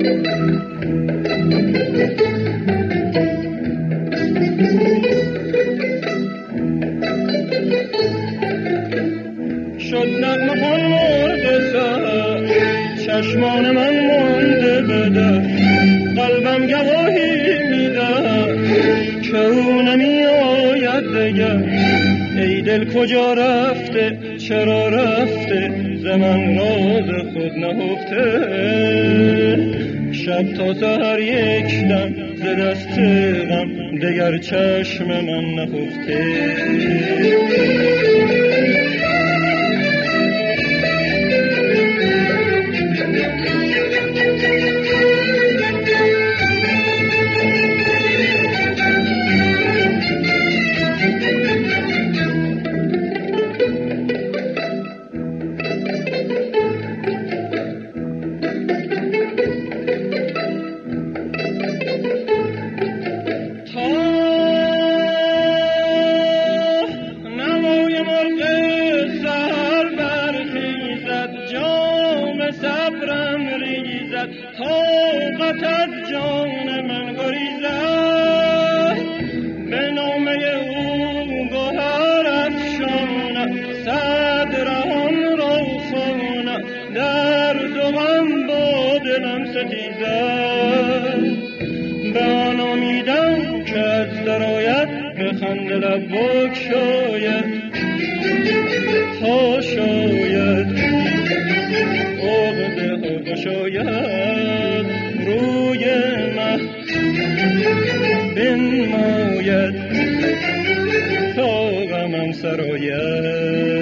شد نقم خون مرد سر چشمان من مونده بده. قلبم گواهی میده که او نمی آید دگر ای دل کجا رفته؟ چرا رفته زمن راز خود نهفته؟ شب تا سهر یک دم ز دست غم دگر چشم من نخفته از جان من گریزد. به نامه او گوهر افشانم صدرم را خانم در دوم با دلم ستیزد. به آن امیدم که از درآید به خنده لب بگشاید تا شاید. تا غمم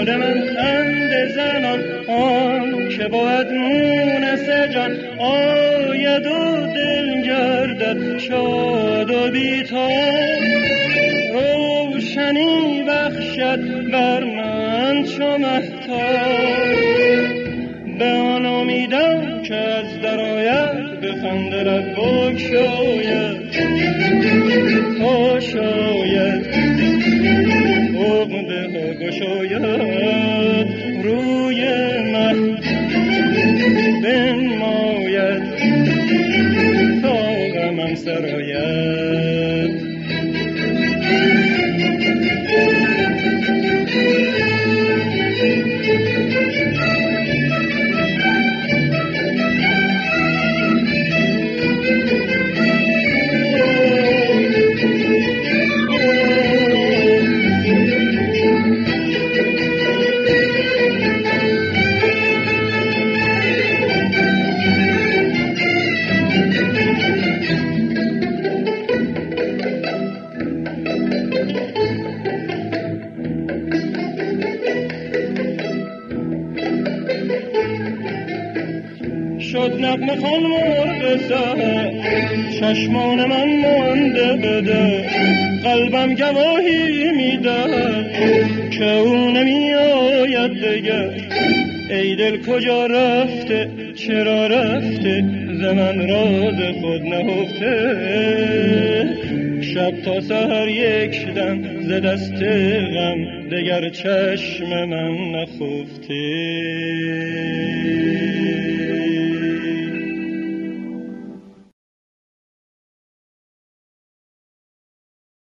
گل من خنده زنان. آن که باید مونس جان. آید و دل گردد شاد و بیتاب. روشنی بخشد بر من چو مهتاب. به آن امیدم که از درآید به خنده لب بگشاید. تا شاید گشاید روی مه بنماید. تا غمم سراید شد نقم خان مرغ سهر چشمان من مانده بده. قلبم گواهی میده. که او نمی آید دگر ای دل کجا رفته؟ چرا رفته؟ زمن راز خود نهفته. شب تا سهر یک دم ز دست غم دگر چشم من نخفته.